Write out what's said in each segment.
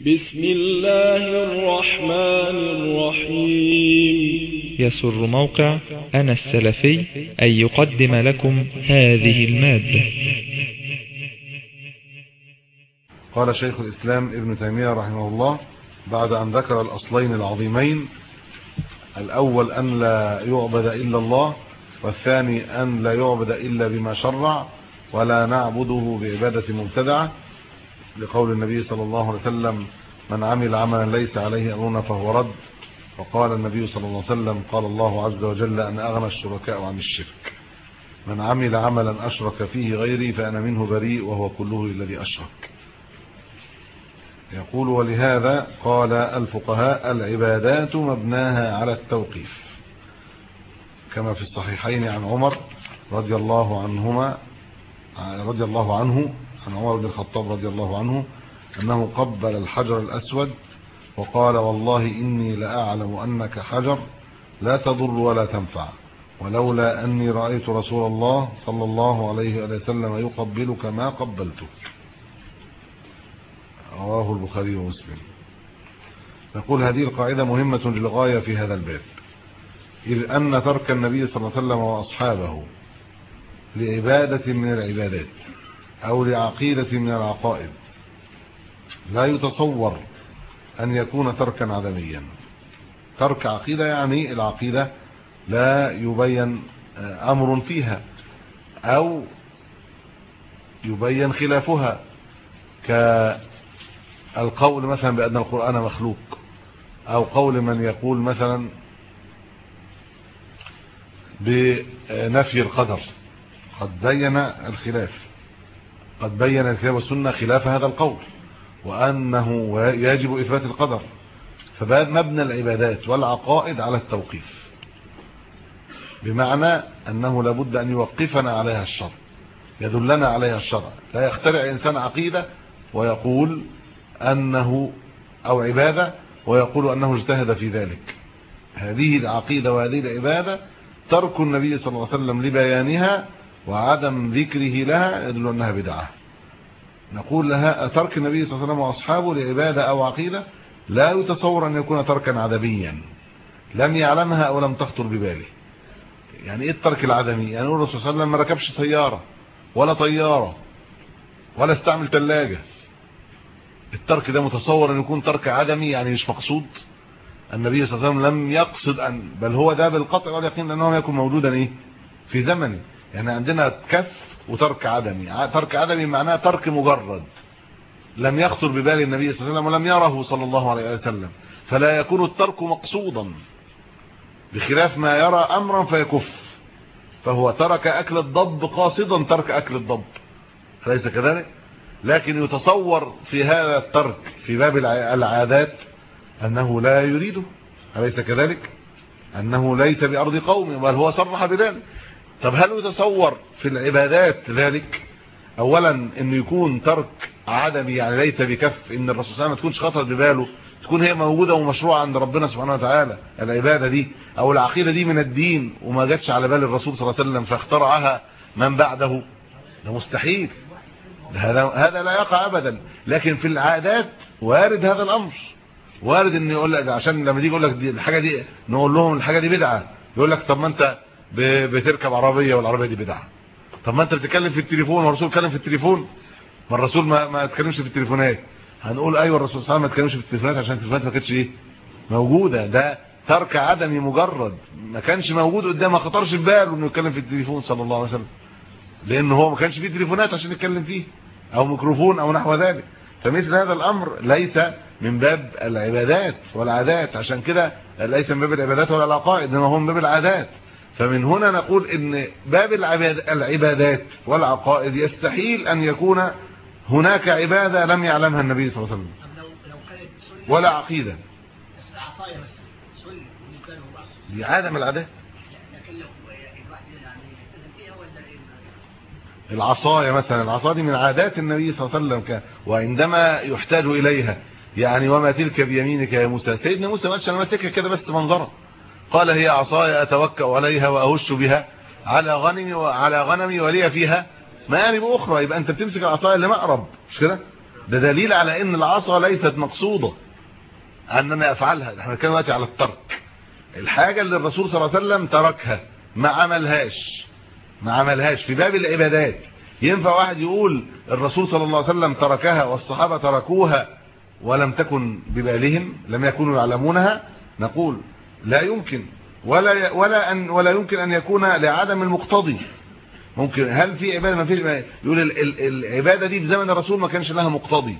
بسم الله الرحمن الرحيم. يسر موقع أنا السلفي أن يقدم لكم هذه المادة. قال شيخ الإسلام ابن تيمية رحمه الله بعد أن ذكر الأصلين العظيمين الأول أن لا يعبد إلا الله والثاني أن لا يعبد إلا بما شرع ولا نعبده بعبادة مبتدعة. لقول النبي صلى الله عليه وسلم من عمل عملا ليس عليه أمرنا فهو رد. وقال النبي صلى الله عليه وسلم قال الله عز وجل أن أغنى الشركاء عن الشرك. من عمل عملا أشرك فيه غيري فأنا منه بريء وهو كله الذي أشرك. يقول ولهذا قال الفقهاء العبادات مبناها على التوقيف. كما في الصحيحين عن عمر رضي الله عنهما رضي الله عنه عن عمر بن الخطاب رضي الله عنه أنه قبل الحجر الأسود وقال والله إني لأعلم أنك حجر لا تضر ولا تنفع ولولا أني رأيت رسول الله صلى الله عليه وسلم يقبلك ما قبلتك رواه البخاري ومسلم. نقول هذه القاعدة مهمة للغاية في هذا الباب. إذ أن ترك النبي صلى الله عليه وسلم وأصحابه لعبادة من العبادات. أو لعقيدة من العقائد. لا يتصور أن يكون تركا عدميا. ترك عقيدة يعني العقيدة لا يبين أمر فيها أو يبين خلافها كالقول مثلا بأن القرآن مخلوق أو قول من يقول مثلا بنفي القدر. قد بين الخلاف. قد بين الكتاب والسنة خلاف هذا القول وأنه يجب إثبات القدر فمبنى العبادات والعقائد على التوقيف بمعنى أنه لابد أن يوقفنا عليها الشرع يدلنا عليها الشرع لا يخترع إنسان عقيدة ويقول أنه أو عبادة ويقول أنه اجتهد في ذلك. هذه العقيدة وهذه العبادة ترك النبي صلى الله عليه وسلم لبيانها وعدم ذكره لها يدل أنها بدعة. نقول لها ترك النبي صلى الله عليه وسلم وأصحابه لعبادة أو عقيدة؟ لا يتصور أن يكون تركا عدميا. لم يعلمها أو لم تخطر بباله. يعني إيه الترك العدمي؟ يعني الرسول صلى الله عليه وسلم ما ركبش سيارة ولا طيارة ولا استعمل ثلاجة الترك ده متصور أن يكون ترك عدمي يعني مش مقصود. النبي صلى الله عليه وسلم لم يقصد أن بل هو ده بالقطع واليقين لأنه يكون موجودا إيه؟ في زمنه. يعني عندنا كف وترك عدمي. ترك عدمي معناه ترك مجرد. لم يخطر ببال النبي صلى الله عليه وسلم ولم يره صلى الله عليه وسلم. فلا يكون الترك مقصودا. بخلاف ما يرى أمرا فيكف. فهو ترك أكل الضب قاصدا ترك أكل الضب. فليس كذلك؟ لكن يتصور في هذا الترك في باب العادات أنه لا يريده. أليس كذلك؟ أنه ليس بأرض قوم بل هو صرح بذلك. طب هل يتصور في العبادات ذلك؟ اولا إنه يكون ترك عدمي يعني ليس بكف إن الرسول صلى الله عليه وسلم ما تكونش خطر بباله تكون هي موجودة ومشروعة عند ربنا سبحانه وتعالى. العبادة دي أو العقيدة دي من الدين وما جاتش على بال الرسول صلى الله عليه وسلم فاخترعها من بعده. ده مستحيل. هذا هذا لا يقع ابدا. لكن في العادات وارد هذا الأمر. وارد إن يقول لك عشان لما تيجي يقول لك دي الحاجة دي نقول لهم الحاجة دي بدعة. يقول لك طب ما أنت بتركب عربية والعربية دي بدعة. طب ما انت بتتكلم في التليفون والرسول اتكلم في التليفون. ما الرسول ما ما اتكلمش في التليفونات. هنقول أيوه الرسول صلى الله عليه وسلم ما اتكلمش في التليفونات عشان التليفونات ما كانتش إيه؟ موجودة. ده ترك عدمي مجرد. ما كانش موجود قدامه خطرش في باله إنه يتكلم في التليفون صلى الله عليه وسلم. لأن هو ما كانش فيه تليفونات عشان يتكلم فيه. أو ميكروفون أو نحو ذلك. فمثل هذا الأمر ليس من باب العبادات والعادات. عشان كده ليس من باب العبادات ولا العقائد إنما هو من باب العادات. فمن هنا نقول إن باب العبادات والعقائد يستحيل أن يكون هناك عبادة لم يعلمها النبي صلى الله عليه وسلم. ولا عقيدة. دي عادة من العادات العصاية مثلا. العصا دي من عادات النبي صلى الله عليه وسلم وعندما يحتاج إليها. يعني وما تلك بيمينك يا موسى. سيدنا موسى ما قالش أنا ماسكها كده بس منظرة. قال هي عصاي أتوكأ عليها وأهش بها على غنمي وعلى غنمي ولي فيها مآرب أخرى. يبقى أنت بتمسك العصايه اللي مقرب مش كده؟ ده دليل على إن العصا ليست مقصودة. أننا أفعلها. إحنا كنا دلوقتي على الترك. الحاجة اللي الرسول صلى الله عليه وسلم تركها ما عملهاش. ما عملهاش. في باب العبادات. ينفع واحد يقول الرسول صلى الله عليه وسلم تركها والصحابة تركوها ولم تكن ببالهم لم يكونوا يعلمونها؟ نقول لا يمكن. ولا ولا ان ولا يمكن أن يكون لعدم المقتضي. ممكن هل في عباده ما فيش يقول ال ال العبادة دي في زمن الرسول ما كانش لها مقتضي.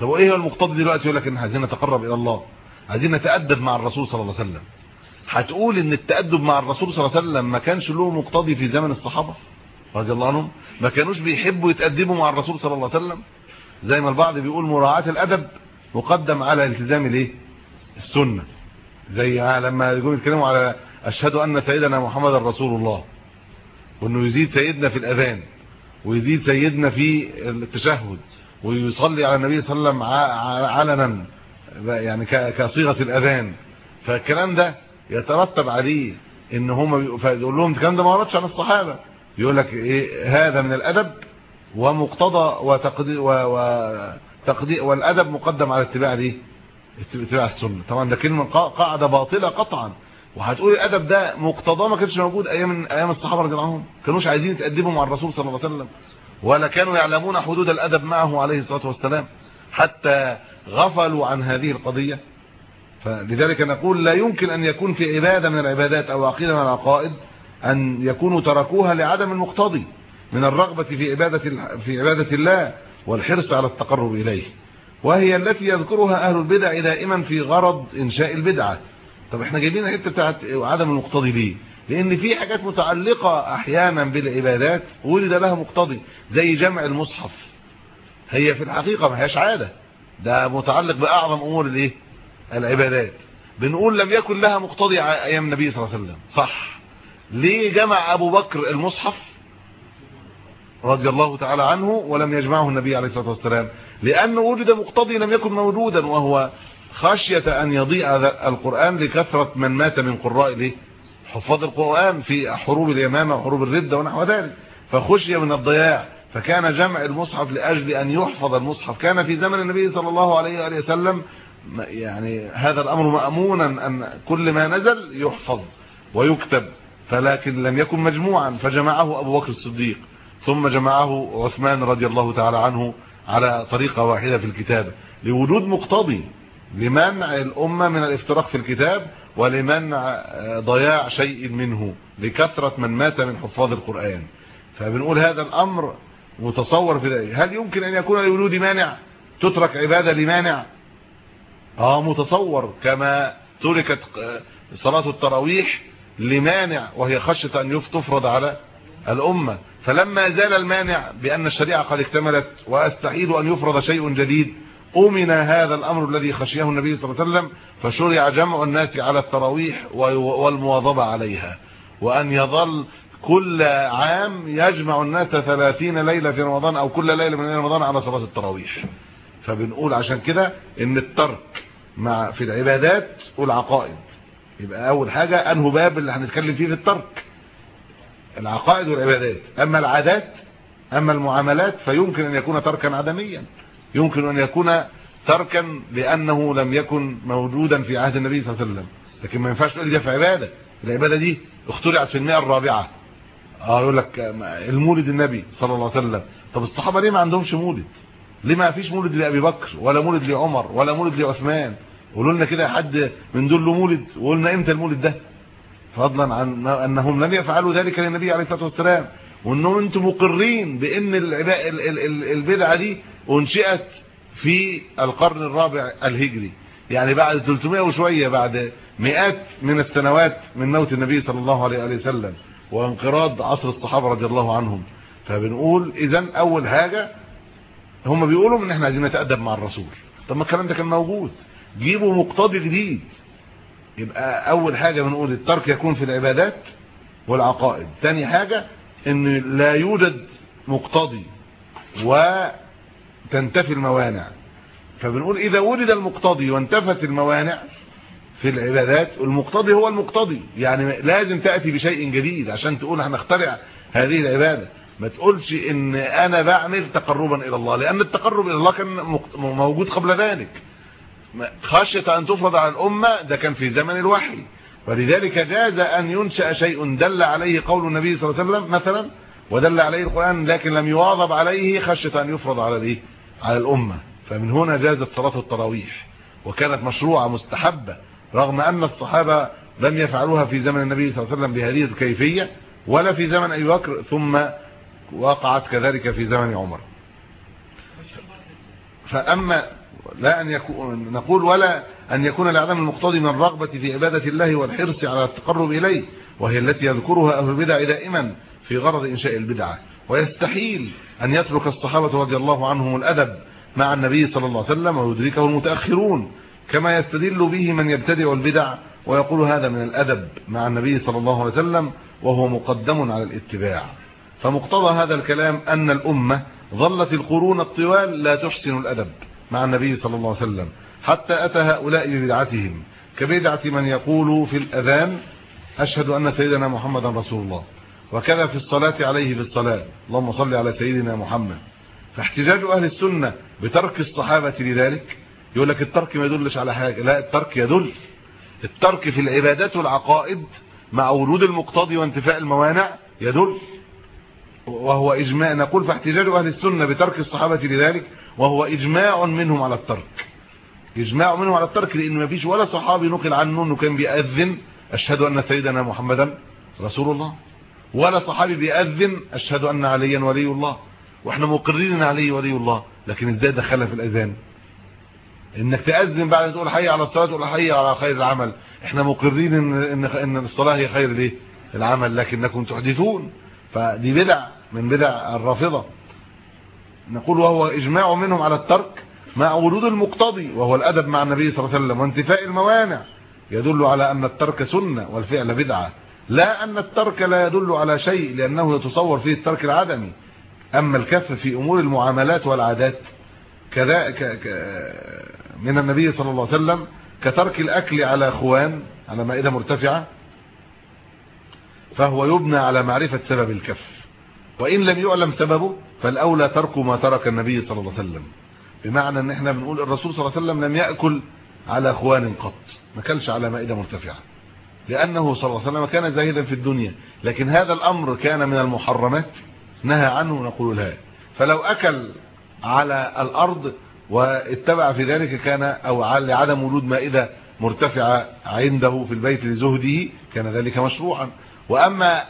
طب وإيه هو المقتضي دلوقتي؟ يقول لك إن عايزين نتقرب إلى الله. عايزين نتأدب مع الرسول صلى الله عليه وسلم. هتقول إن التأدب مع الرسول صلى الله عليه وسلم ما كانش له مقتضي في زمن الصحابة رضي الله عنهم؟ ما كانوش بيحبوا يتأدبوا مع الرسول صلى الله عليه وسلم؟ زي ما البعض بيقول مراعاة الأدب مقدم على التزام الإيه؟ السنة. زي لما يقولوا يتكلموا على أشهد أن سيدنا محمد رسول الله وإنه يزيد سيدنا في الأذان ويزيد سيدنا في التشهد ويصلي على النبي صلى الله عليه وسلم علنا يعني كصيغة الأذان. فالكلام ده يترتب عليه إن هم فيقول لهم الكلام ده ما وردش عن الصحابة. يقول لك إيه هذا من الأدب ومقتضى وتقدير وتقدير والأدب مقدم على اتباع الايه اتباع السنة. طبعا ده كلمه قاعدة باطلة قطعا. وهتقول الأدب ده مقتضاه ما كانش موجود أيام أيام الصحابة رضي الله عنهم. كانوش عايزين يتأدبوا مع الرسول صلى الله عليه وسلم. ولا كانوا يعلمون حدود الأدب معه عليه الصلاة والسلام. حتى غفلوا عن هذه القضية. فلذلك نقول لا يمكن أن يكون في عبادة من العبادات أو عقيدة من العقائد أن يكونوا تركوها لعدم المقتضي من الرغبة في عبادة في عبادة الله والحرص على التقرب إليه. وهي التي يذكرها أهل البدع دائما في غرض إنشاء البدعة. طب إحنا جايبين الحتة بتاعت عدم المقتضي ليه؟ لأن في حاجات متعلقة أحيانا بالعبادات ولد لها مقتضي زي جمع المصحف. هي في الحقيقة ما هياش عادة. ده متعلق بأعظم أمور الإيه؟ العبادات. بنقول لم يكن لها مقتضي أيام النبي صلى الله عليه وسلم. صح. ليه جمع أبو بكر المصحف؟ رضي الله تعالى عنه ولم يجمعه النبي عليه الصلاة والسلام. لأنه وجد مقتضي لم يكن موجودا وهو خشية أن يضيع القرآن لكثرة من مات من قراء حفاظ القرآن في حروب اليمامة وحروب الردة ونحو ذلك. فخشي من الضياع فكان جمع المصحف لأجل أن يحفظ المصحف. كان في زمن النبي صلى الله عليه وآله وسلم يعني هذا الأمر مأمونا أن كل ما نزل يحفظ ويكتب فلكن لم يكن مجموعا. فجمعه أبو بكر الصديق ثم جمعه عثمان رضي الله تعالى عنه على طريقة واحدة في الكتابة لوجود مقتضي لمنع الأمة من الافتراق في الكتاب ولمنع ضياع شيء منه لكثرة من مات من حفاظ القرآن. فبنقول هذا الأمر متصور في ذلك هل يمكن أن يكون لولود مانع؟ تترك عبادة لمانع؟ آه متصور كما تركت صلاة التراويح لمانع وهي خشية أن تفرض على الأمة. فلما زال المانع بأن الشريعة قد اكتملت وأستحيل أن يفرض شيء جديد أمن هذا الأمر الذي خشيه النبي صلى الله عليه وسلم فشرع جمع الناس على التراويح والمواظبة عليها. وأن يظل كل عام يجمع الناس ثلاثين ليلة في رمضان أو كل ليلة من رمضان على صلاة التراويح. فبنقول عشان كده إن الترك مع في العبادات والعقائد. يبقى أول حاجة أنه باب اللي هنتكلم فيه في الترك. العقائد والعبادات. أما العادات أما المعاملات فيمكن أن يكون تركا عدميا. يمكن أن يكون تركا لأنه لم يكن موجودا في عهد النبي صلى الله عليه وسلم. لكن ما ينفعش تقول دي في عبادة. العبادة دي اخترعت في المئة الرابعة. آه يقول لك المولد النبي صلى الله عليه وسلم. طب الصحابة ليه ما عندهمش مولد؟ ليه ما فيش مولد لأبي بكر ولا مولد لعمر ولا مولد لعثمان؟ قولوا لنا كده حد من دول له مولد وقلنا إمتى المولد ده؟ فضلا عن أنهم لم يفعلوا ذلك للنبي عليه الصلاة والسلام. وانهم أنتم مقرين بإن البدعة دي أنشئت في القرن الرابع الهجري. يعني بعد 300 وشوية بعد مئات من السنوات من موت النبي صلى الله عليه وسلم وانقراض عصر الصحابة رضي الله عنهم. فبنقول اذا أول حاجة هم بيقولوا إن إحنا عايزين نتأدب مع الرسول. طب ما الكلام ده كان موجود. جيبوا مقتضي جديد. يبقى أول حاجة بنقول الترك يكون في العبادات والعقائد. ثاني حاجة إن لا يوجد مقتضي وتنتفي الموانع. فبنقول إذا وجد المقتضي وانتفت الموانع في العبادات المقتضي هو المقتضي. يعني لازم تأتي بشيء جديد عشان تقول هنخترع هذه العبادة. ما تقولش إن أنا بعمل تقربا إلى الله لأن التقرب إلى الله كان موجود قبل ذلك. خشية أن تفرض على الأمة ده كان في زمن الوحي. ولذلك جاز أن ينشأ شيء دل عليه قول النبي صلى الله عليه وسلم مثلا ودل عليه القرآن لكن لم يواظب عليه خشية أن يفرض على الإيه؟ على الأمة. فمن هنا جازت صلاة التراويح وكانت مشروعة مستحبة رغم أن الصحابة لم يفعلوها في زمن النبي صلى الله عليه وسلم بهذه الكيفية ولا في زمن أبي بكر ثم وقعت كذلك في زمن عمر. فأما لا أن يكون نقول ولا أن يكون الأعلام المقتضي من الرغبة في عبادة الله والحرص على التقرب إليه وهي التي يذكرها أهل البدع دائما في غرض إنشاء البدعة. ويستحيل أن يترك الصحابة رضي الله عنهم الأدب مع النبي صلى الله عليه وسلم ويدركه المتأخرون كما يستدل به من يبتدع البدع ويقول هذا من الأدب مع النبي صلى الله عليه وسلم وهو مقدم على الاتباع. فمقتضى هذا الكلام أن الأمة ظلت القرون الطوال لا تحسن الأدب. مع النبي صلى الله عليه وسلم. حتى أتى هؤلاء ببدعتهم. كبدعة من يقول في الأذان أشهد أن سيدنا محمدا رسول الله. وكذا في الصلاة عليه في الصلاة اللهم صل على سيدنا محمد. فاحتجاج أهل السنة بترك الصحابة لذلك يقول لك الترك ما يدلش على حاجة. لا الترك يدل. الترك في العبادات والعقائد مع ورود المقتضي وانتفاء الموانع يدل. وهو إجماع نقول فاحتجاج أهل السنة بترك الصحابة لذلك وهو إجماع منهم على الترك. إجماع منهم على الترك لأن ما فيش ولا صحابي نقل عنه انه كان بيأذن أشهد أن سيدنا محمدا رسول الله. ولا صحابي بيأذن أشهد أن عليا ولي الله. وإحنا مقررين إن علي ولي الله لكن إزاي دخلها في الأذان؟ إنك تأذن بعد ما تقول حي على الصلاة تقول حي على خير العمل. إحنا مقررين إن إن الصلاة هي خير الايه العمل لكنكم تحدثون. فدي بدع من بدع الرافضة. نقول وهو إجماع منهم على الترك مع ورود المقتضي وهو الأدب مع النبي صلى الله عليه وسلم وانتفاء الموانع. يدل على أن الترك سنة والفعل بدعة. لا أن الترك لا يدل على شيء لأنه يتصور فيه الترك العدمي. أما الكف في أمور المعاملات والعادات كذا من النبي صلى الله عليه وسلم كترك الأكل على أخوان على مائدة مرتفعة فهو يبنى على معرفة سبب الكف. وإن لم يعلم سببه فالأولى ترك ما ترك النبي صلى الله عليه وسلم. بمعنى إن إحنا بنقول الرسول صلى الله عليه وسلم لم يأكل على إخوان قط. ما كلش على مائدة مرتفعة. لأنه صلى الله عليه وسلم كان زاهدا في الدنيا. لكن هذا الأمر كان من المحرمات. نهى عنه نقول لا فلو أكل على الأرض واتبع في ذلك كان أو لعدم وجود مائدة مرتفعة عنده في البيت لزهده كان ذلك مشروعا. وأما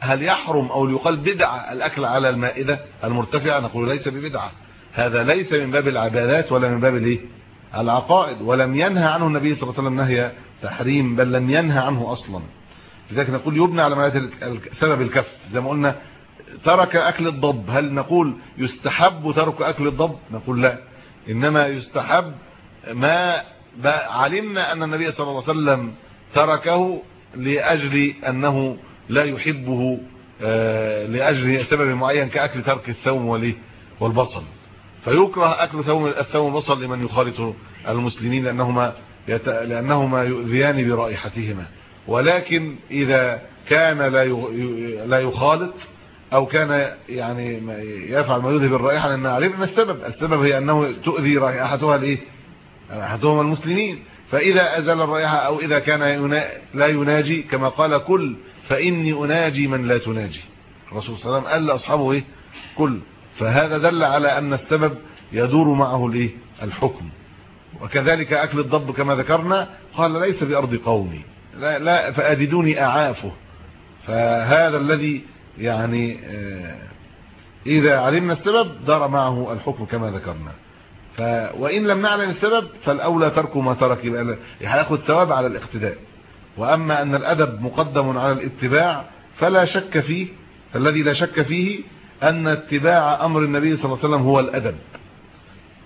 هل يحرم أو يقال بدعة الأكل على المائدة المرتفعة؟ نقول ليس ببدعة. هذا ليس من باب العبادات ولا من باب الإيه؟ العقائد. ولم ينهى عنه النبي صلى الله عليه وسلم نهي تحريم بل لم ينهى عنه أصلا. لذلك نقول يبنى على مائده سبب الكف. زي ما قلنا ترك أكل الضب. هل نقول يستحب ترك أكل الضب؟ نقول لا. إنما يستحب ما علمنا أن النبي صلى الله عليه وسلم تركه لأجل أنه لا يحبه آه، لأجل سبب معين كأكل ترك الثوم والبصل. فيكره أكل ثوم الثوم والبصل لمن يخالط المسلمين لأنهما يت... لأنهما يؤذيان برائحتهما. ولكن إذا كان لا لا يخالط أو كان يعني يفعل ما يذهب الرائحة لأن علمنا السبب. السبب هي أنه تؤذي رائحتها الايه رائحتهم المسلمين. فإذا أزل الرائحة أو إذا كان لا يناجي كما قال كل فإني أناجي من لا تناجي. الرسول صلى الله عليه وسلم قال لأصحابه إيه؟ كل. فهذا دل على أن السبب يدور معه الإيه؟ الحكم. وكذلك أكل الضب كما ذكرنا قال ليس بأرض قومي. لا, لا فأددوني أعافه. فهذا الذي يعني آه، إذا علمنا السبب دار معه الحكم كما ذكرنا. ف وإن لم نعلم السبب فالأولى ترك ما ترك يبقى هياخد ثواب على الاقتداء. وأما أن الأدب مقدم على الاتباع فلا شك فيه الذي لا شك فيه أن اتباع أمر النبي صلى الله عليه وسلم هو الأدب.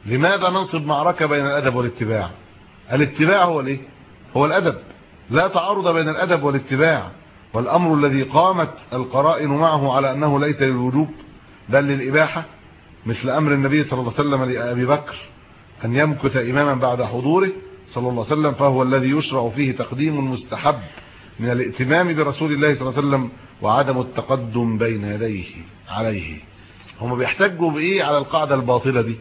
لماذا ننصب معركة بين الأدب والاتباع؟ الاتباع هو الايه هو الأدب. لا تعارض بين الأدب والاتباع. والأمر الذي قامت القرائن معه على أنه ليس للوجوب بل للإباحة. مثل أمر النبي صلى الله عليه وسلم لأبي بكر أن يمكث إماما بعد حضوره صلى الله عليه وسلم فهو الذي يشرع فيه تقديم المستحب من الائتمام برسول الله صلى الله عليه وسلم وعدم التقدم بين يديه عليه. هم بيحتجوا بإيه؟ على القاعدة الباطلة دي.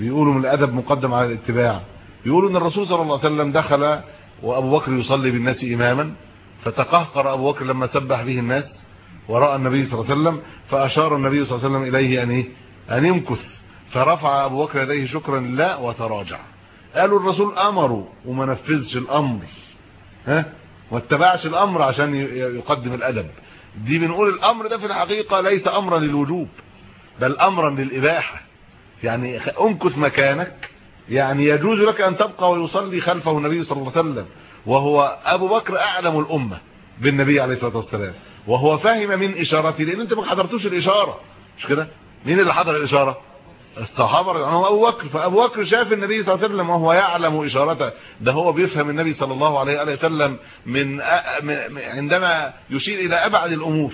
بيقولوا من الأدب مقدم على الاتباع. بيقولوا إن الرسول صلى الله عليه وسلم دخل وأبو بكر يصلي بالناس إماما فتقهقر أبو بكر لما سبح به الناس ورأى النبي صلى الله عليه وسلم فأشار النبي صلى الله عليه وسلم إليه أن إيه؟ أن يمكث. فرفع أبو بكر يديه شكرا لله وتراجع. قالوا الرسول امره وما نفذش الأمر. ها؟ واتبعش الأمر عشان يقدم الأدب. دي بنقول الأمر ده في الحقيقة ليس امرا للوجوب بل امرا للإباحة. يعني أمكث مكانك. يعني يجوز لك أن تبقى ويصلي خلفه النبي صلى الله عليه وسلم وهو أبو بكر أعلم الأمة بالنبي عليه الصلاة والسلام. وهو فهم من إشارته لأن أنت ما حضرتوش الإشارة. مش كده؟ مين اللي حضر الإشارة؟ الصحابة يعني هو أبو بكر. فأبو بكر شاف النبي صلى الله عليه وسلم وهو يعلم إشارته. ده هو بيفهم النبي صلى الله عليه وسلم من عندما يشير إلى أبعد الأمور.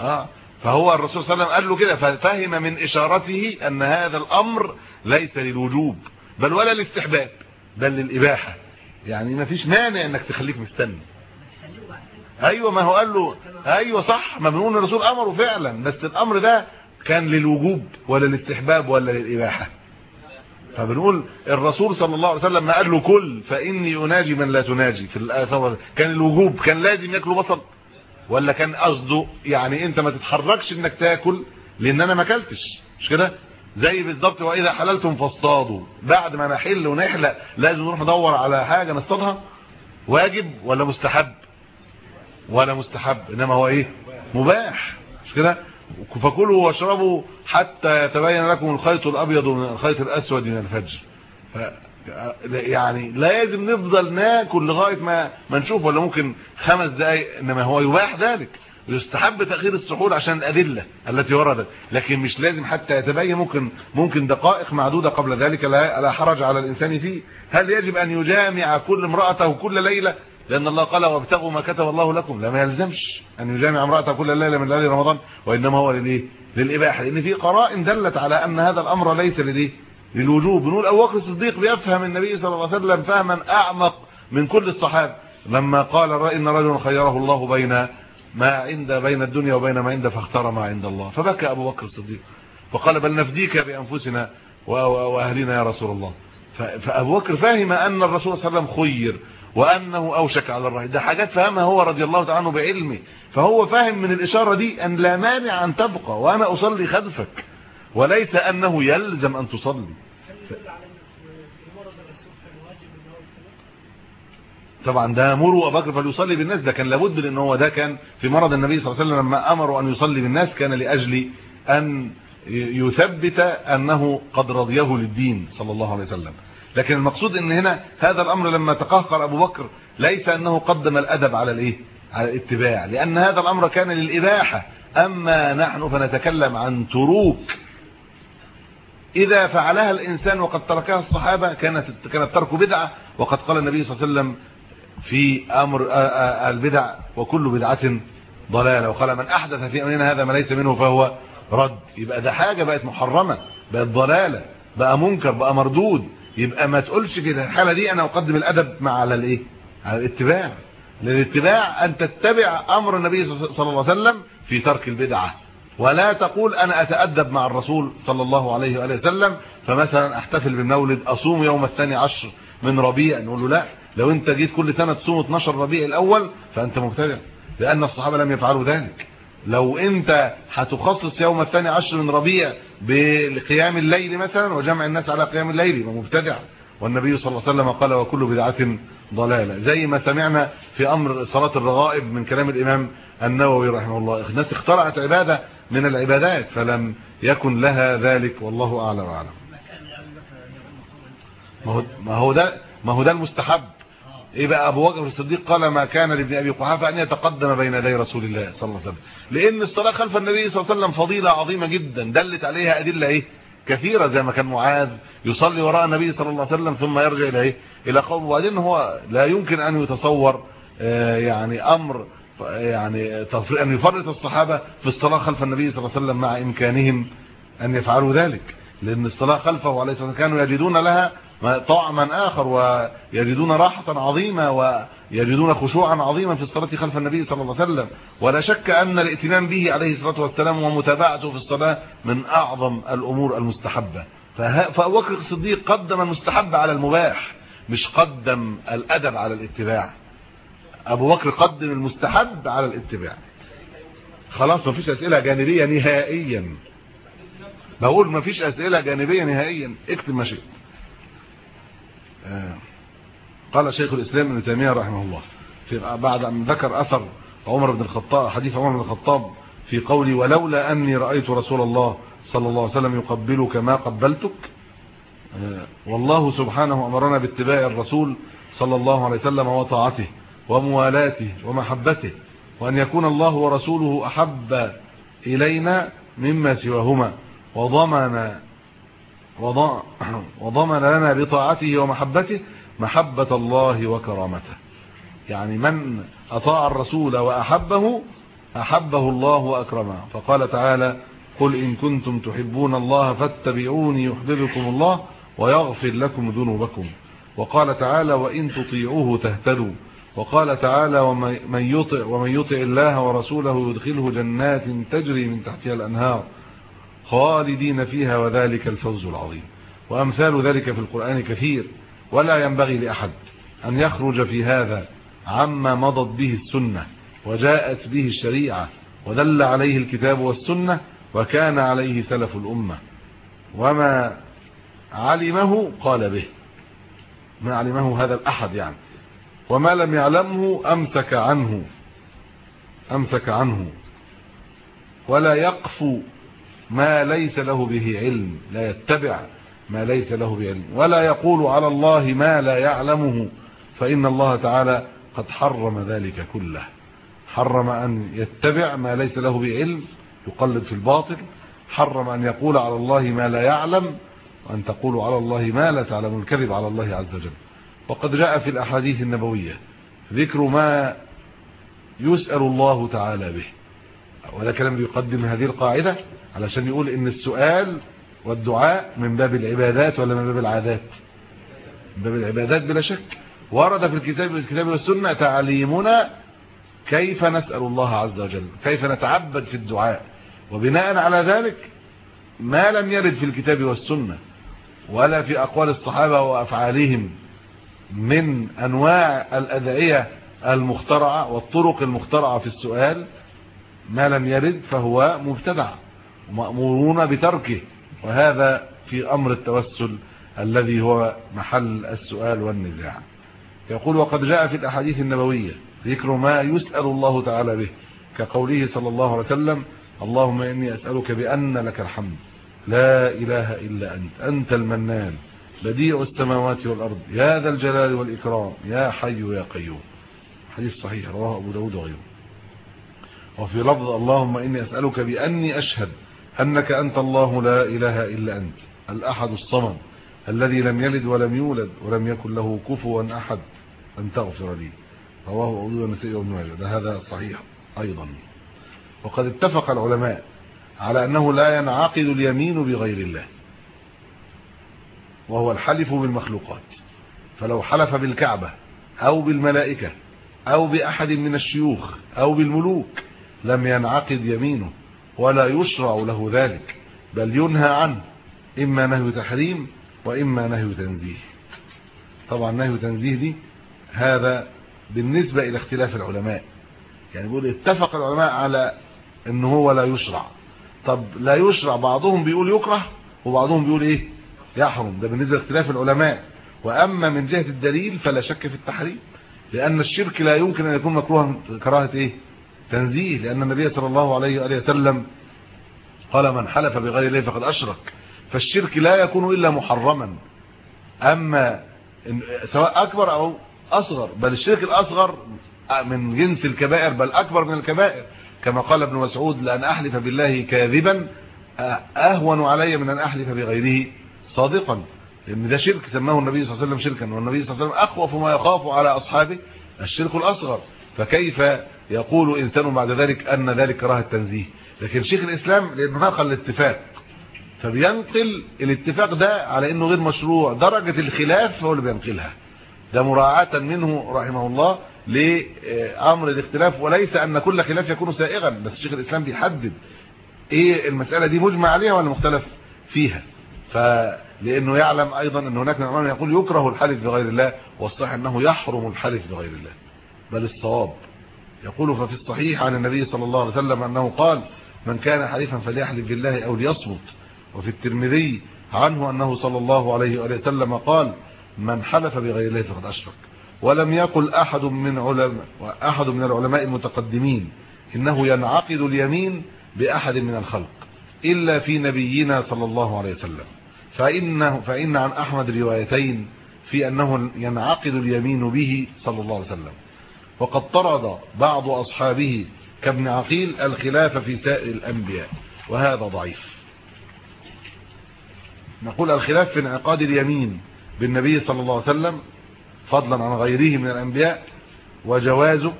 آه. فهو الرسول صلى الله عليه وسلم قال له كده ففهم من إشارته أن هذا الأمر ليس للوجوب بل ولا للاستحباب بل للإباحة. يعني ما فيش مانع إنك تخليك مستني. أيوه ما هو قال له أيوه صح ما بنقول الرسول أمره فعلا. بس الأمر ده كان للوجوب ولا للاستحباب ولا للإباحة. فبنقول الرسول صلى الله عليه وسلم ما قال له كل فإني أناجي من لا تناجي. في كان الوجوب كان لازم ياكلوا بصل. ولا كان قصده يعني أنت ما تتحركش إنك تاكل لأن أنا ما أكلتش. مش كده؟ زي بالظبط وإذا حللتم فاصطادوا. بعد ما نحل ونحلق لازم نروح ندور على حاجة نصطادها. واجب ولا مستحب؟ ولا مستحب إنما هو إيه؟ مباح. مش كده؟ فكلوا واشربوا حتى يتبين لكم الخيط الأبيض من الخيط الأسود من الفجر. يعني لازم نفضل ناكل لغاية ما ما نشوف ولا ممكن خمس دقائق إنما هو يباح ذلك. يستحب تأخير السحور عشان الأدلة التي وردت. لكن مش لازم حتى يتبين ممكن ممكن دقائق معدودة قبل ذلك لا حرج على الإنسان فيه. هل يجب أن يجامع كل امرأته كل ليلة لأن الله قال وابتغوا ما كتب الله لكم. لا ما يلزمش أن يجامع امراته كل ليله من ليالي رمضان وإنما هو للإيه؟ للإباحة. لأن في قرائن دلت على أن هذا الأمر ليس للإيه؟ للوجوب. بنقول أبو بكر الصديق بيفهم النبي صلى الله عليه وسلم فهما أعمق من كل الصحابة. لما قال إن رجلا خيره الله بين ما عند بين الدنيا وبين ما عنده فاختار ما عند الله. فبكى أبو بكر الصديق. وقال بل نفديك بأنفسنا وأهلنا يا رسول الله. فأبو بكر فهم أن الرسول صلى الله عليه وسلم خير. وأنه أوشك على الرحيل ده حاجات فهمها هو رضي الله تعالى عنه بعلمه. فهو فاهم من الإشارة دي أن لا مانع أن تبقى وأنا أصلي خلفك. وليس أنه يلزم أن تصلي. طبعا ده مروا بكر فليصلي بالناس. ده كان لابد لأن هو ده كان في مرض النبي صلى الله عليه وسلم لما امروا أن يصلي بالناس كان لأجل أن يثبت أنه قد رضيه للدين صلى الله عليه وسلم. لكن المقصود إن هنا هذا الأمر لما تقهقر أبو بكر ليس أنه قدم الأدب على الإيه؟ على الاتباع لأن هذا الأمر كان للإباحة. أما نحن فنتكلم عن تروك. إذا فعلها الإنسان وقد تركها الصحابة كانت كانت ترك بدعة وقد قال النبي صلى الله عليه وسلم في أمر البدع وكل بدعة ضلالة. وقال من أحدث في أمرنا هذا ما ليس منه فهو رد. يبقى ده حاجة بقت محرمة بقت ضلالة بقى منكر بقى مردود. يبقى ما تقولش في الحالة دي أنا أقدم الأدب مع على الإيه؟ على الاتباع. للاتباع أن تتبع أمر النبي صلى الله عليه وسلم في ترك البدعة. ولا تقول أنا أتأدب مع الرسول صلى الله عليه وآله وسلم فمثلا أحتفل بالمولد أصوم يوم الثاني عشر من ربيع نقول له لا. لو أنت جيت كل سنة تصوم 12 ربيع الأول فأنت مبتدع لأن الصحابة لم يفعلوا ذلك. لو انت هتخصص يوم الثاني عشر من ربيع بقيام الليل مثلا وجمع الناس على قيام الليل يبقى مبتدع. والنبي صلى الله عليه وسلم قال وكل بدعة ضلالة. زي ما سمعنا في أمر صلاة الرغائب من كلام الإمام النووي رحمه الله الناس اخترعت عبادة من العبادات فلم يكن لها ذلك والله أعلم وأعلم. ما هو ده ما هو ده المستحب. إيه بقى أبو بكر الصديق قال ما كان لابن أبي قحافة أن يتقدم بين يدي رسول الله صلى الله عليه وسلم. لأن الصلاة خلف النبي صلى الله عليه وسلم فضيلة عظيمة جدا دلت عليها أدلة إيه؟ كثيرة زي ما كان معاذ يصلي وراء النبي صلى الله عليه وسلم ثم يرجع إلى إيه؟ إلى قومه. وبعدين هو لا يمكن أن يتصور يعني أمر يعني أن يفرط الصحابة في الصلاة خلف النبي صلى الله عليه وسلم مع إمكانهم أن يفعلوا ذلك. لأن الصلاة خلفه عليه الصلاة والسلام كانوا يجدون لها طعما آخر ويجدون راحة عظيمة يجدون خشوعا عظيما في الصلاة خلف النبي صلى الله عليه وسلم. ولا شك أن الائتمام به عليه الصلاة والسلام ومتابعته في الصلاة من أعظم الأمور المستحبة. فأبو بكر الصديق قدم المستحب على المباح مش قدم الأدب على الاتباع. أبو بكر قدم المستحب على الاتباع. خلاص مفيش أسئلة جانبية نهائيا. بقول مفيش أسئلة جانبية نهائيا. اكتب ما شئت. قال شيخ الإسلام ابن تيمية رحمه الله في بعد أن ذكر أثر عمر بن الخطاب حديث عمر بن الخطاب في قولي ولولا أني رأيت رسول الله صلى الله عليه وسلم يقبلك ما قبلتك آه، والله سبحانه أمرنا باتباع الرسول صلى الله عليه وسلم وطاعته وموالاته ومحبته وأن يكون الله ورسوله أحب إلينا مما سواهما وضمن وضمن لنا بطاعته ومحبته محبة الله وكرامته. يعني من أطاع الرسول وأحبه أحبه الله وأكرمه. فقال تعالى قل إن كنتم تحبون الله فاتبعوني يحببكم الله ويغفر لكم ذنوبكم. وقال تعالى وإن تطيعوه تهتدوا. وقال تعالى ومن يطع, ومن يطع الله ورسوله يدخله جنات تجري من تحتها الأنهار. خالدين فيها وذلك الفوز العظيم. وأمثال ذلك في القرآن كثير ولا ينبغي لأحد أن يخرج في هذا عما مضت به السنة وجاءت به الشريعة ودل عليه الكتاب والسنة وكان عليه سلف الأمة. وما علمه قال به. ما علمه هذا الأحد يعني. وما لم يعلمه أمسك عنه أمسك عنه. ولا يقفو ما ليس له به علم لا يتبع ما ليس له بعلم ولا يقول على الله ما لا يعلمه. فإن الله تعالى قد حرم ذلك كله. حرم أن يتبع ما ليس له بعلم يقلد في الباطل. حرم أن يقول على الله ما لا يعلم وأن تقولوا على الله ما لا تعلمون الكذب على الله عز وجل. وقد جاء في الأحاديث النبوية ذكر ما يسأل الله تعالى به. وهذا كلام بيقدم هذه القاعدة علشان يقول إن السؤال والدعاء من باب العبادات ولا من باب العادات؟ من باب العبادات بلا شك. ورد في الكتاب الكتاب والسنة تعليمنا كيف نسأل الله عز وجل كيف نتعبد في الدعاء. وبناء على ذلك ما لم يرد في الكتاب والسنة ولا في أقوال الصحابة وأفعالهم من أنواع الأدعية المخترعة والطرق المخترعة في السؤال ما لم يرد فهو مبتدع مأمورون بتركه وهذا في أمر التوسل الذي هو محل السؤال والنزاع. يقول وقد جاء في الأحاديث النبوية ذكر ما يسأل الله تعالى به كقوله صلى الله عليه وسلم اللهم إني أسألك بأن لك الحمد لا إله إلا أنت أنت المنان بديع السماوات والأرض يا ذا الجلال والإكرام يا حي يا قيوم. حديث صحيح رواه أبو داود وغيره. وفي لفظ اللهم إني أسألك بأني أشهد أنك أنت الله لا إله إلا أنت الأحد الصمد الذي لم يلد ولم يولد ولم يكن له كفوا أحد أن تغفر لي. رواه أبو النسائي وابن ماجه هذا صحيح أيضا. وقد اتفق العلماء على أنه لا ينعقد اليمين بغير الله وهو الحلف بالمخلوقات. فلو حلف بالكعبة أو بالملائكة أو بأحد من الشيوخ أو بالملوك لم ينعقد يمينه ولا يشرع له ذلك بل ينهى عنه إما نهي تحريم وإما نهي تنزيه. طبعا نهي تنزيه دي هذا بالنسبة إلى اختلاف العلماء. يعني بيقول اتفق العلماء على إن هو لا يشرع. طب لا يشرع بعضهم بيقول يكره وبعضهم بيقول إيه؟ يحرم. ده بالنسبة لاختلاف العلماء. وأما من جهة الدليل فلا شك في التحريم لأن الشرك لا يمكن أن يكون مكروها كراهة إيه؟ تنزيه لأن النبي صلى الله عليه وآله وسلم قال من حلف بغير الله فقد أشرك. فالشرك لا يكون إلا محرما. أما سواء أكبر أو أصغر بل الشرك الأصغر من جنس الكبائر بل أكبر من الكبائر. كما قال ابن مسعود لأن أحلف بالله كاذبا أهون علي من أن أحلف بغيره صادقا. لأن ده شرك سماه النبي صلى الله عليه وسلم شركا. والنبي صلى الله عليه وسلم أخوف ما يخاف على أصحابه الشرك الأصغر. فكيف يقول انسان بعد ذلك أن ذلك كراهه التنزيه. لكن شيخ الإسلام نقل الاتفاق. فبينقل الاتفاق ده على إنه غير مشروع. درجة الخلاف هو اللي بينقلها. ده مراعاة منه رحمه الله لأمر الاختلاف وليس أن كل خلاف يكون سائغا. بس شيخ الإسلام بيحدد إيه المسألة دي مجمع عليها ولا مختلف فيها. فلانه يعلم أيضا أن هناك من يقول يكره الحلف بغير الله والصحيح أنه يحرم الحلف بغير الله. بل الصواب يقول ففي الصحيح عن النبي صلى الله عليه وسلم أنه قال من كان حليفا فليحلف بالله أو ليصمت. وفي الترمذي عنه أنه صلى الله عليه وسلم قال من حلف بغير الله فقد أشرك. ولم يقل أحد من علماء أحد من العلماء المتقدمين إنه ينعقد اليمين بأحد من الخلق إلا في نبينا صلى الله عليه وسلم. فانه فإن عن أحمد روايتين في أنه ينعقد اليمين به صلى الله عليه وسلم. وقد طرد بعض أصحابه كابن عقيل الخلاف في سائر الأنبياء وهذا ضعيف. نقول الخلاف في انعقاد اليمين بالنبي صلى الله عليه وسلم فضلا عن غيره من الأنبياء وجوازه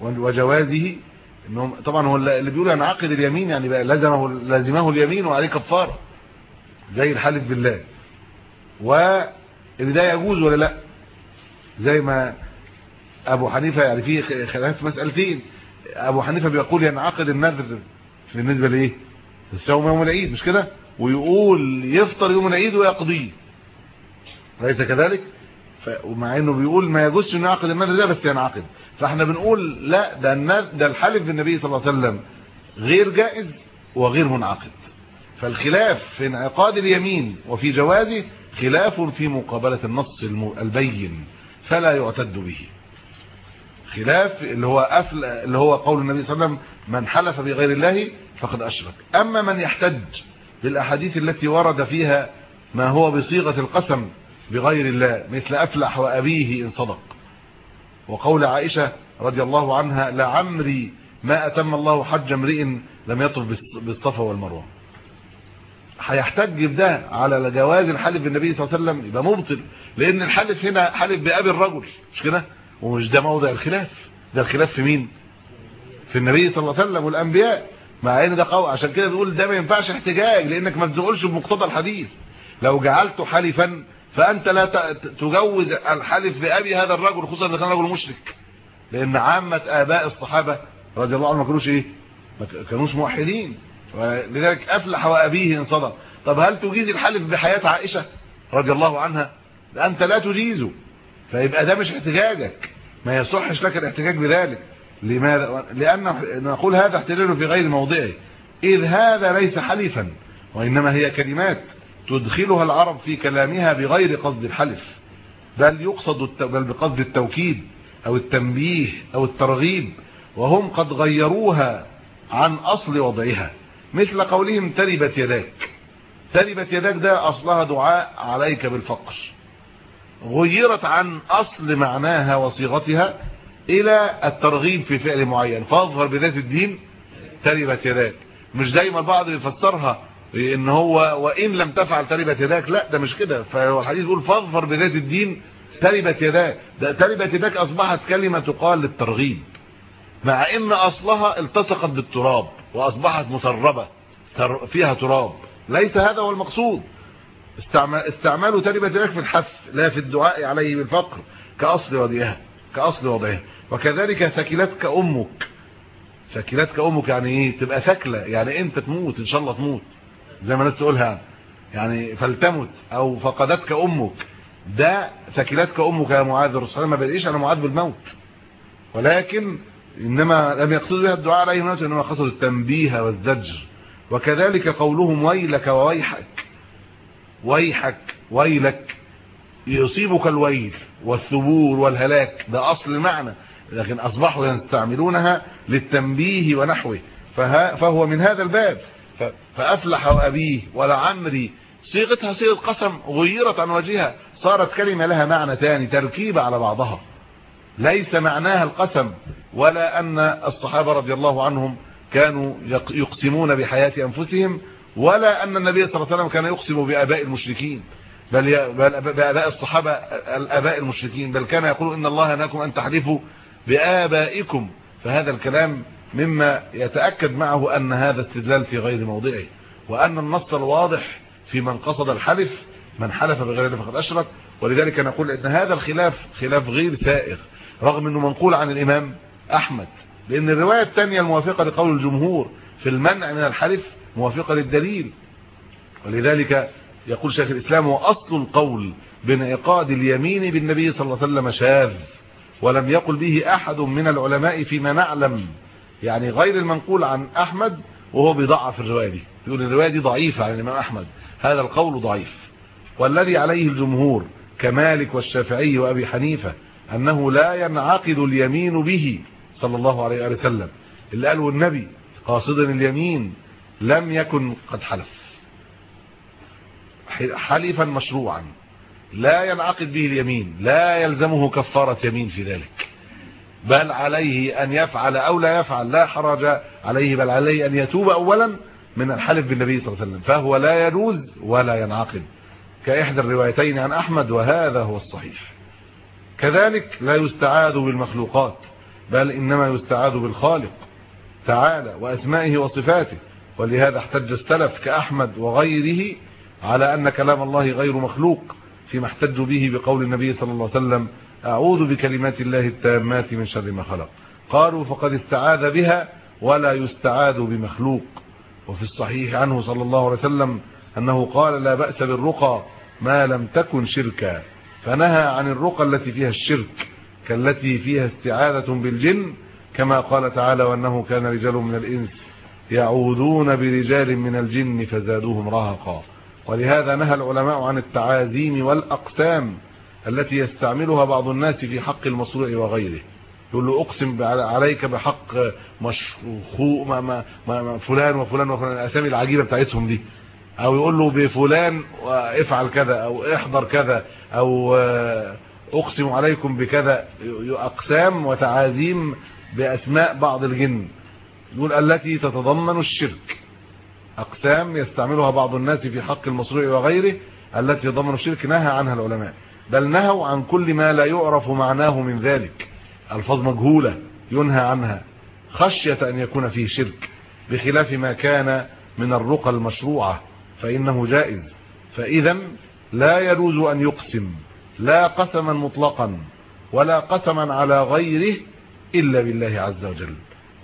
وجوازه انهم طبعا هو اللي بيقول ينعقد اليمين يعني بقى لزمه لازمه اليمين وعليه كفارة زي الحلف بالله. وده يجوز ولا لا؟ زي ما أبو حنيفة يعني في خلاف مسألتين. أبو حنيفة بيقول ينعقد النذر بالنسبة لإيه؟ الصوم يوم العيد مش كده؟ ويقول يفطر يوم العيد ويقضيه ليس كذلك؟ ومع إنه بيقول ما يجوزش إنه يعقد النذر ده بس ينعقد. فإحنا بنقول لا ده ده الحلف بالنبي صلى الله عليه وسلم غير جائز وغير منعقد. فالخلاف في انعقاد اليمين وفي جوازه خلاف في مقابلة النص البين فلا يعتد به. خلاف اللي هو أفل اللي هو قول النبي صلى الله عليه وسلم من حلف بغير الله فقد أشرك. أما من يحتج بالأحاديث التي ورد فيها ما هو بصيغة القسم بغير الله مثل أفلح وأبيه إن صدق. وقول عائشة رضي الله عنها لعمري ما أتم الله حج امرئ لم يطف بالصفا والمروة. هيحتج بده على جواز الحلف بالنبي صلى الله عليه وسلم يبقى مبطل لأن الحلف هنا حلف بأبي الرجل مش كده؟ ومش ده موضع الخلاف. ده الخلاف في مين؟ في النبي صلى الله عليه وسلم والأنبياء. مع إن ده قوي عشان كده بنقول ده ما ينفعش احتجاج لأنك ما تقولش بمقتضى الحديث. لو جعلته حلفا فأنت لا تجوز الحلف بأبي هذا الرجل خصوصا إذا كان رجل مشرك. لأن عامة آباء الصحابة رضي الله عنهم ما كانوش إيه؟ ما كانوش موحدين. ولذلك أفلح وأبيه إن صدق. طب هل تجيز الحلف بحياة عائشة رضي الله عنها؟ انت لا تجيزه. فيبقى ده مش احتجاجك. ما يصحش لك الاحتجاج بذلك. لماذا؟ لأن نقول هذا احتجاج في غير موضعه. إذ هذا ليس حلفا وإنما هي كلمات تدخلها العرب في كلامها بغير قصد الحلف. بل يقصد بل بقصد التوكيد أو التنبيه أو الترغيب وهم قد غيروها عن أصل وضعها. مثل قولهم تربت يداك. تربت يداك ده أصلها دعاء عليك بالفقر. غيرت عن أصل معناها وصيغتها إلى الترغيب في فعل معين فأظهر بذات الدين تربت يداك. مش زي ما البعض يفسرها ان هو وإن لم تفعل تربت يداك لا ده مش كده. فالحديث بيقول فاظهر بذات الدين تربت يداك. ده تربت يداك أصبحت كلمة تقال للترغيب مع إن أصلها التصقت بالتراب وأصبحت متربة فيها تراب. ليس هذا هو المقصود. استعمال تربة يداك في الحث لا في الدعاء عليه بالفقر كأصل وضعها كأصل وضعها. وكذلك ثكلتك أمك. ثكلتك أمك يعني إيه؟ تبقى ثكلة يعني أنت تموت إن شاء الله تموت. زي ما الناس تقولها يعني. فلتمت أو فقدتك أمك. ده ثكلتك أمك يا معاذ الرسول ما بدأيش على معاذ بالموت. ولكن إنما لم يقصد بها الدعاء عليه الموت إنما قصد التنبيه والزجر. وكذلك قولهم ويلك وويحك. ويحك ويلك يصيبك الويل والثبور والهلاك ده أصل المعنى لكن أصبحوا يستعملونها للتنبيه ونحوه فهو من هذا الباب. فأفلح أبيه ولعمري صيغتها صيغة قسم غيرت عن وجهها صارت كلمة لها معنى ثاني تركيبة على بعضها. ليس معناها القسم ولا أن الصحابة رضي الله عنهم كانوا يقسمون بحياة أنفسهم ولا أن النبي صلى الله عليه وسلم كان يقسم بآباء المشركين بل بآباء الصحابة الآباء المشركين بل كان يقول إن الله نهاكم أن تحلفوا بآبائكم. فهذا الكلام مما يتأكد معه أن هذا استدلال في غير موضعه وأن النص الواضح في من قصد الحلف من حلف بغير الله فقد أشرك. ولذلك نقول إن هذا الخلاف خلاف غير سائغ رغم إنه منقول عن الإمام أحمد. لأن الرواية الثانية الموافقة لقول الجمهور في المنع من الحلف موافقة للدليل. ولذلك يقول شيخ الإسلام واصل القول بانعقاد اليمين بالنبي صلى الله عليه وسلم شاذ ولم يقل به أحد من العلماء فيما نعلم. يعني غير المنقول عن أحمد وهو بيضعف الرواية دي. يقول الرواية دي ضعيفة عن الإمام أحمد. هذا القول ضعيف. والذي عليه الجمهور كمالك والشافعي وأبي حنيفة أنه لا ينعقد اليمين به صلى الله عليه وسلم. اللي قاله النبي قاصدا اليمين لم يكن قد حلف. حلفا مشروعا. لا ينعقد به اليمين لا يلزمه كفارة يمين في ذلك. بل عليه أن يفعل أو لا يفعل لا حرج عليه بل عليه أن يتوب أولا من الحلف بالنبي صلى الله عليه وسلم. فهو لا يجوز ولا ينعقد. كإحدى الروايتين عن أحمد وهذا هو الصحيح. كذلك لا يستعاذ بالمخلوقات بل إنما يستعاذ بالخالق تعالى وأسمائه وصفاته. ولهذا احتج السلف كأحمد وغيره على أن كلام الله غير مخلوق فيما احتجوا به بقول النبي صلى الله عليه وسلم أعوذ بكلمات الله التامات من شر ما خلق. قالوا فقد استعاذ بها ولا يستعاذ بمخلوق. وفي الصحيح عنه صلى الله عليه وسلم أنه قال لا بأس بالرقى ما لم تكن شركا. فنهى عن الرقى التي فيها الشرك كالتي فيها استعاذة بالجن كما قال تعالى وأنه كان رجال من الإنس. يعوذون برجال من الجن فزادوهم رهقا. ولهذا نهى العلماء عن التعازيم والأقسام التي يستعملها بعض الناس في حق المصروع وغيره. يقول له أقسم عليك بحق مشخوء ما ما ما فلان وفلان وفلان الأسامي العجيبة بتاعتهم دي. أو يقول له بفلان افعل كذا أو احضر كذا أو أقسم عليكم بكذا. أقسام وتعازيم بأسماء بعض الجن. يقول التي تتضمن الشرك. أقسام يستعملها بعض الناس في حق المصروع وغيره التي تضمن الشرك نهى عنها العلماء. بل نهوا عن كل ما لا يعرف معناه من ذلك. ألفاظ مجهولة ينهى عنها. خشية أن يكون فيه شرك. بخلاف ما كان من الرقى المشروعة. فإنه جائز. فاذا لا يجوز أن يقسم. لا قسما مطلقا ولا قسما على غيره إلا بالله عز وجل.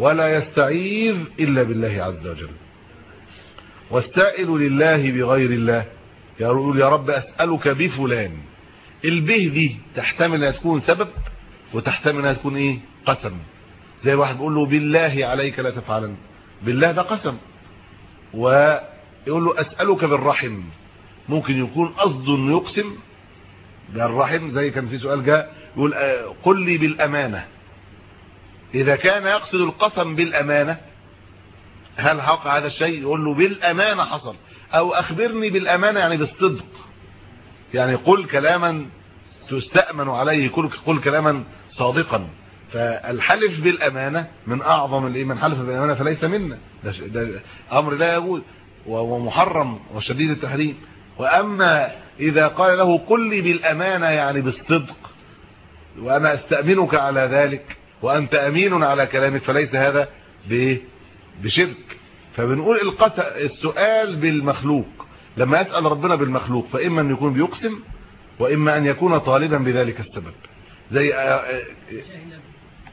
ولا يستعيذ إلا بالله عز وجل. والسائل لله بغير الله يقول يا رب أسألك بفلان. البه دي تحتمل انها تكون سبب وتحتمل انها تكون إيه؟ قسم. زي واحد بيقول له بالله عليك لا تفعلن. بالله ده قسم. ويقول له أسألك بالرحم. ممكن يكون قصده انه يقسم بالرحم زي كان في سؤال جاء يقول قل لي بالأمانة. إذا كان يقصد القسم بالأمانة هل حق هذا الشيء؟ يقول له بالأمانة حصل. أو أخبرني بالأمانة يعني بالصدق. يعني قل كلاما تستأمن عليه قل, قل كلاما صادقا. فالحلف بالأمانة من أعظم الايه من حلف بالأمانة فليس منا. ده, ده أمر لا يجوز. ومحرم وشديد التحريم. وأما إذا قال له قل لي بالأمانة يعني بالصدق وأنا أستأمنك على ذلك وأنت أمين على كلامك فليس هذا بشرك. فبنقول السؤال بالمخلوق. لما يسأل ربنا بالمخلوق فإما أن يكون بيقسم وإما أن يكون طالبا بذلك السبب. زي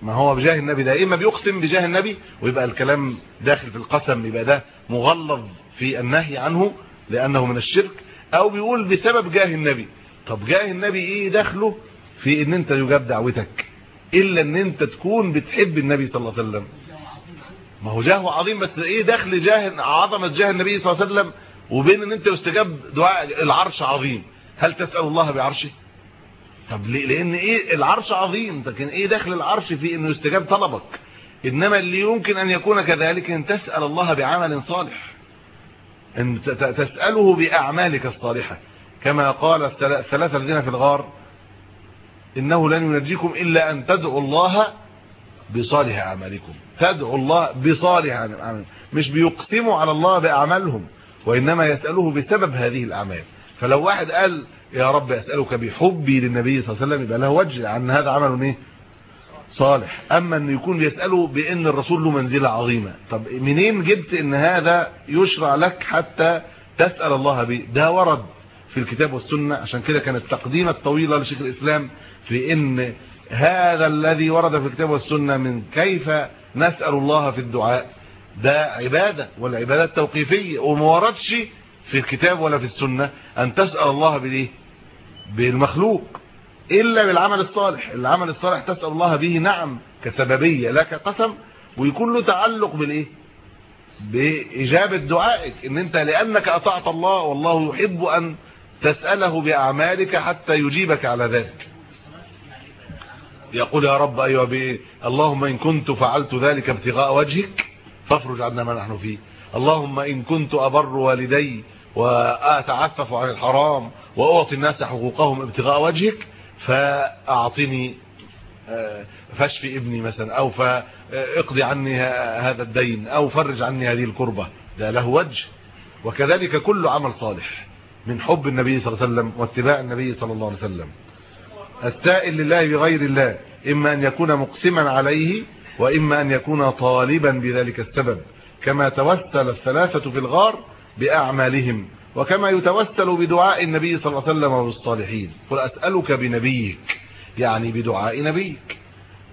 ما هو بجاه النبي ده. إما بيقسم بجاه النبي ويبقى الكلام داخل في القسم يبقى ده مغلظ في النهي عنه لأنه من الشرك. أو بيقول بسبب جاه النبي. طب جاه النبي إيه دخله؟ في إن أنت يجاب دعوتك. إلا أن أنت تكون بتحب النبي صلى الله عليه وسلم. ما هو جاه عظيم بس إيه دخل جاه عظمة جاه النبي صلى الله عليه وسلم وبين إن أنت يستجاب دعاء العرش عظيم. هل تسأل الله بعرشه؟ طب ليه؟ لأن إيه؟ العرش عظيم. لكن إيه دخل العرش في إنه يستجاب طلبك؟ إنما اللي يمكن أن يكون كذلك إن تسأل الله بعمل صالح. إن تسأله بأعمالك الصالحة. كما قال الثلاثة الذين في الغار إنه لن ينجيكم إلا أن تدعوا الله بصالح أعمالكم. تدعو الله بصالح اعمالهم مش بيقسموا على الله بأعمالهم وإنما يساله بسبب هذه الأعمال. فلو واحد قال يا رب أسألك بحبي للنبي صلى الله عليه وسلم يبقى له وجه عن هذا عمل إيه؟ صالح. أما ان يكون بيساله بأن الرسول له منزلة عظيمة. طب منين جبت إن هذا يشرع لك حتى تسأل الله به؟ ده ورد في الكتاب والسنة عشان كده كانت التقديمه الطويله لشيخ الإسلام في إن هذا الذي ورد في الكتاب والسنة من كيف نسأل الله في الدعاء. ده عبادة والعبادات توقيفية وما وردش في الكتاب ولا في السنة أن تسأل الله بالايه بالمخلوق إلا بالعمل الصالح. العمل الصالح تسأل الله به نعم كسببية لا كقسم ويكون له تعلق بالإيه؟ بإجابة دعائك إن أنت لأنك أطعت الله والله يحب أن تسأله بأعمالك حتى يجيبك على ذلك. يقول يا رب أيها بي اللهم إن كنت فعلت ذلك ابتغاء وجهك فافرج عنا ما نحن فيه. اللهم إن كنت أبر والدي وأتعفف عن الحرام وأعطي الناس حقوقهم ابتغاء وجهك فأعطني فاشفي ابني مثلا أو فاقضي عني هذا الدين أو فرج عني هذه الكربة. ده له وجه. وكذلك كل عمل صالح من حب النبي صلى الله عليه وسلم واتباع النبي صلى الله عليه وسلم. السائل لله بغير الله إما أن يكون مقسما عليه وإما أن يكون طالبا بذلك السبب. كما توسل الثلاثة في الغار بأعمالهم وكما يتوسل بدعاء النبي صلى الله عليه وسلم والصالحين. قل أسألك بنبيك يعني بدعاء نبيك.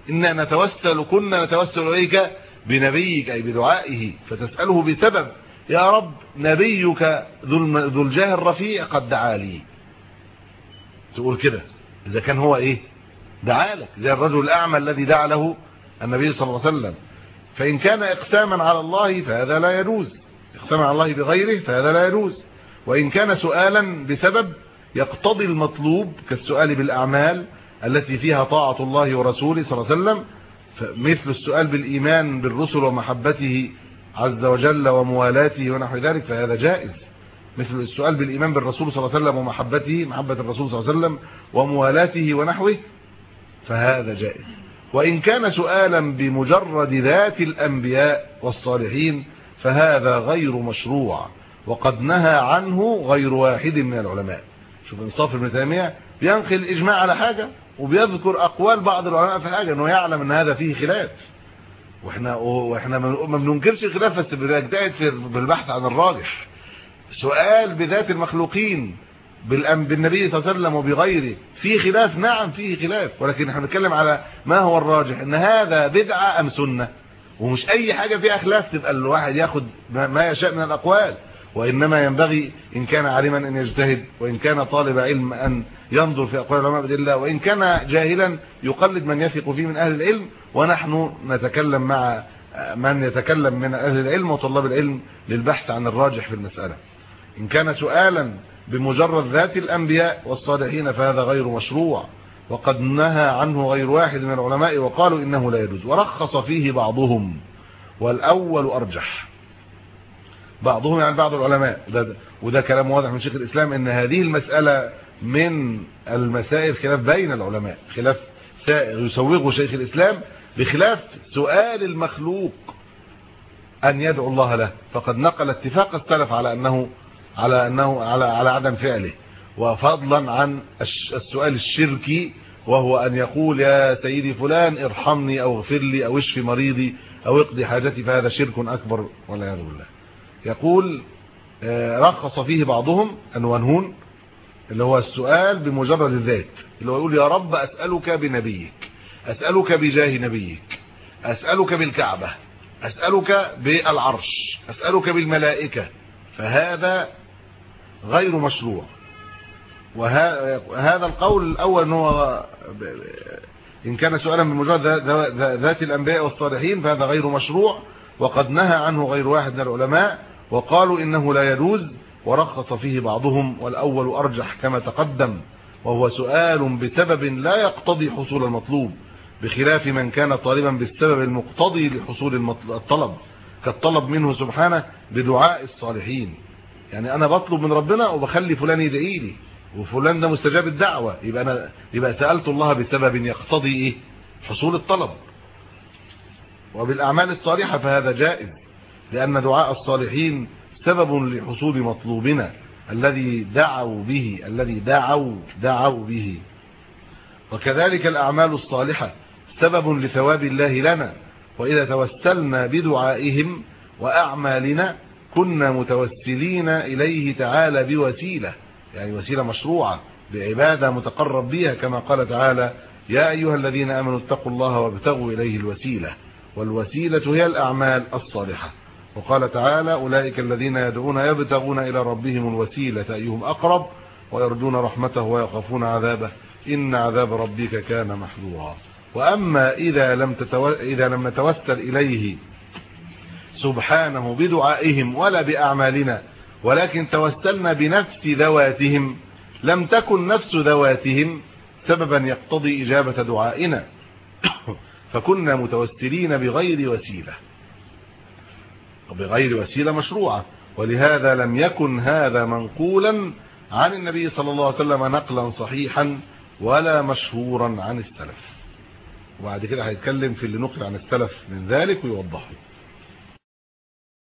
إنا نتوسل كنا نتوسل إليك بنبيك أي بدعائه فتسأله بسبب. يا رب نبيك ذو الجاه الرفيع قد دعا لي. تقول كده. إذا كان هو إيه؟ دعا لك زي الرجل الأعمى الذي دعا له النبي صلى الله عليه وسلم. فإن كان إقساما على الله فهذا لا يجوز. إقساما على الله بغيره فهذا لا يجوز. وإن كان سؤالا بسبب يقتضي المطلوب كالسؤال بالأعمال التي فيها طاعة الله ورسوله صلى الله عليه وسلم مثل السؤال بالإيمان بالرسل ومحبته عز وجل وموالاته ونحو ذلك فهذا جائز. مثل السؤال بالإيمان بالرسول صلى الله عليه وسلم ومحبته محبة الرسول صلى الله عليه وسلم وموالاته ونحوه فهذا جائز. وإن كان سؤالا بمجرد ذات الأنبياء والصالحين فهذا غير مشروع وقد نهى عنه غير واحد من العلماء. شوف إنصاف ابن تيمية بينقل الإجماع على حاجة وبيذكر أقوال بعض العلماء في حاجة إنه يعلم إن هذا فيه خلاف. وإحنا وإحنا ما بننكرش الخلاف بس بنجتهد في بالبحث عن الراجح. سؤال بذات المخلوقين بالنبي صلى الله عليه وسلم وبغيره. في خلاف؟ نعم فيه خلاف. ولكن إحنا بنتكلم على ما هو الراجح إن هذا بدعة أم سنة؟ ومش أي حاجة فيها خلاف تبقى الواحد ياخد ما يشاء من الأقوال. وإنما ينبغي إن كان عالما أن يجتهد وإن كان طالب علم أن ينظر في أقوال العلماء بإذن الله وإن كان جاهلا يقلد من يثق فيه من أهل العلم. ونحن نتكلم مع من يتكلم من أهل العلم وطلاب العلم للبحث عن الراجح في المسألة. إن كان سؤالا بمجرد ذات الأنبياء والصالحين فهذا غير مشروع وقد نهى عنه غير واحد من العلماء وقالوا إنه لا يجوز ورخص فيه بعضهم والأول أرجح. بعضهم يعني بعض العلماء. ده وده كلام واضح من شيخ الإسلام إن هذه المسألة من المسائل خلاف بين العلماء خلاف يسوغه شيخ الإسلام بخلاف سؤال المخلوق أن يدعو الله له. فقد نقل اتفاق السلف على أنه على أنه على على عدم فعله. وفضلا عن السؤال الشركي وهو أن يقول يا سيدي فلان ارحمني أو اغفر لي أو اشفي مريضي أو اقضي حاجتي فهذا شرك أكبر والعياذ بالله. يقول رخص فيه بعضهم الونهون اللي هو السؤال بمجرد الذات اللي هو يقول يا رب أسألك بنبيك أسألك بجاه نبيك أسألك بالكعبة أسألك بالعرش أسألك بالملائكة فهذا غير مشروع. وهذا القول الأول أنه إن كان سؤالا بمجرد ذات الأنبياء والصالحين فهذا غير مشروع وقد نهى عنه غير واحد من العلماء وقالوا إنه لا يجوز ورخص فيه بعضهم والأول أرجح كما تقدم وهو سؤال بسبب لا يقتضي حصول المطلوب بخلاف من كان طالبا بالسبب المقتضي لحصول الطلب كالطلب منه سبحانه بدعاء الصالحين. يعني أنا بطلب من ربنا وبخلي فلان يدعي لي وفلان ده مستجاب الدعوة يبقى أنا يبقى سألت الله بسبب يقتضي إيه؟ حصول الطلب. وبالأعمال الصالحة فهذا جائز لأن دعاء الصالحين سبب لحصول مطلوبنا الذي دعوا به الذي دعوا دعوا به. وكذلك الأعمال الصالحة سبب لثواب الله لنا وإذا توسلنا بدعائهم وأعمالنا كنا متوسلين إليه تعالى بوسيلة يعني وسيلة مشروعة بعبادة متقرب بها كما قال تعالى يا أيها الذين آمنوا اتقوا الله وابتغوا إليه الوسيلة. والوسيلة هي الأعمال الصالحة. وقال تعالى أولئك الذين يدعون يبتغون إلى ربهم الوسيلة أيهم أقرب ويرجون رحمته ويخافون عذابه. إن عذاب ربك كان محذورا. وأما إذا لم, تتو... إذا لم نتوسل إليه سبحانه بدعائهم ولا بأعمالنا ولكن توسلنا بنفس ذواتهم لم تكن نفس ذواتهم سببا يقتضي إجابة دعائنا. فكنا متوسلين بغير وسيلة. بغير وسيلة مشروعة. ولهذا لم يكن هذا منقولا عن النبي صلى الله عليه وسلم نقلا صحيحا ولا مشهورا عن السلف. وبعد كده هيتكلم في اللي نقل عن السلف من ذلك ويوضحه.